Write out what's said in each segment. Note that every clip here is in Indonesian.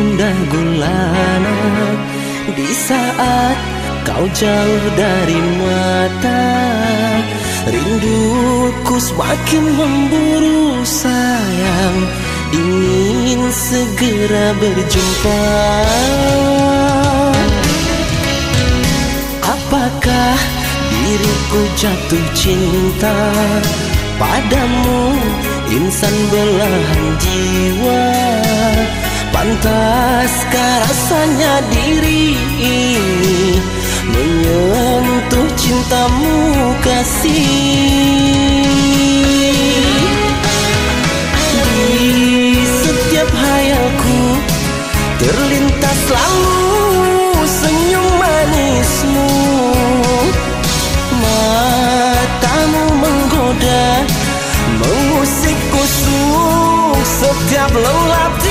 anak Di saat kau jauh dari mata Rinduku semakin memburu sayang Ingin segera berjumpa. Apakah diriku jatuh cinta Padamu insan belahan jiwa Pantaskah rasanya diri ini Menyentuh cintamu kasih? Di setiap hayalku Terlintas selalu senyum manismu. Matamu menggoda Mengusik kusuk setiap lelap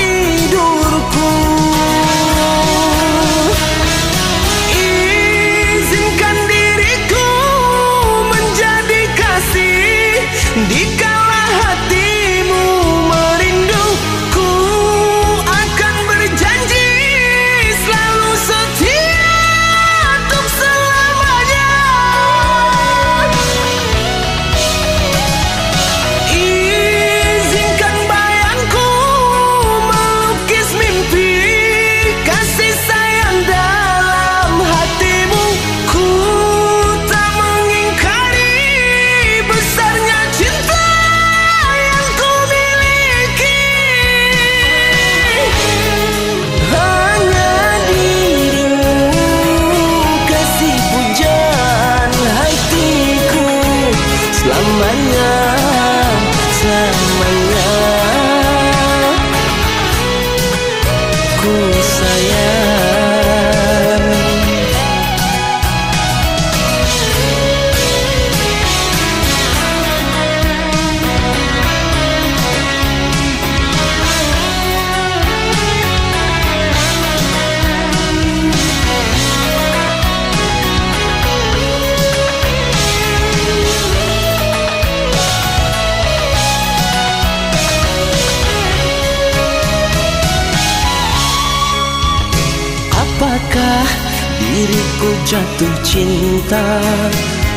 diriku jatuh cinta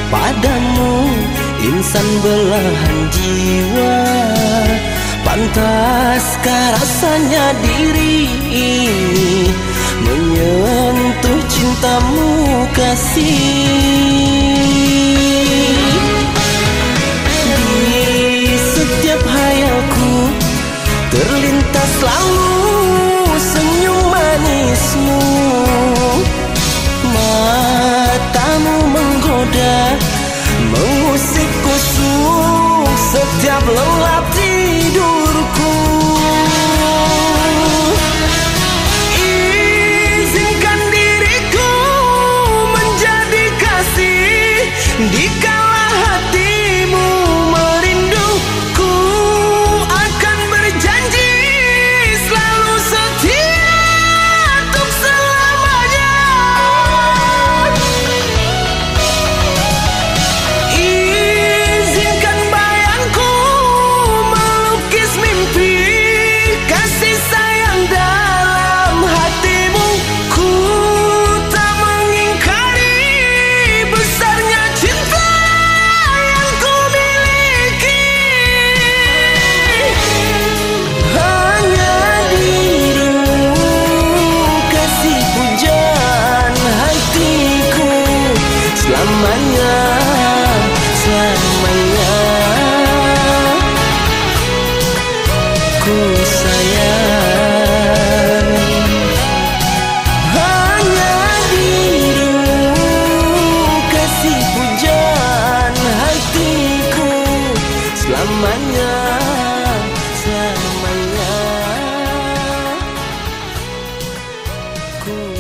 Padamu insan belahan jiwa. Pantaskah rasanya diri ini Menyentuh cintamu kasih? Di setiap hayalku Terlintas selalu senyum manismu selamanya selamanya. Ku sayang. Hanya dirimu kasih pujaan hatiku. Selamanya selamanya. Ku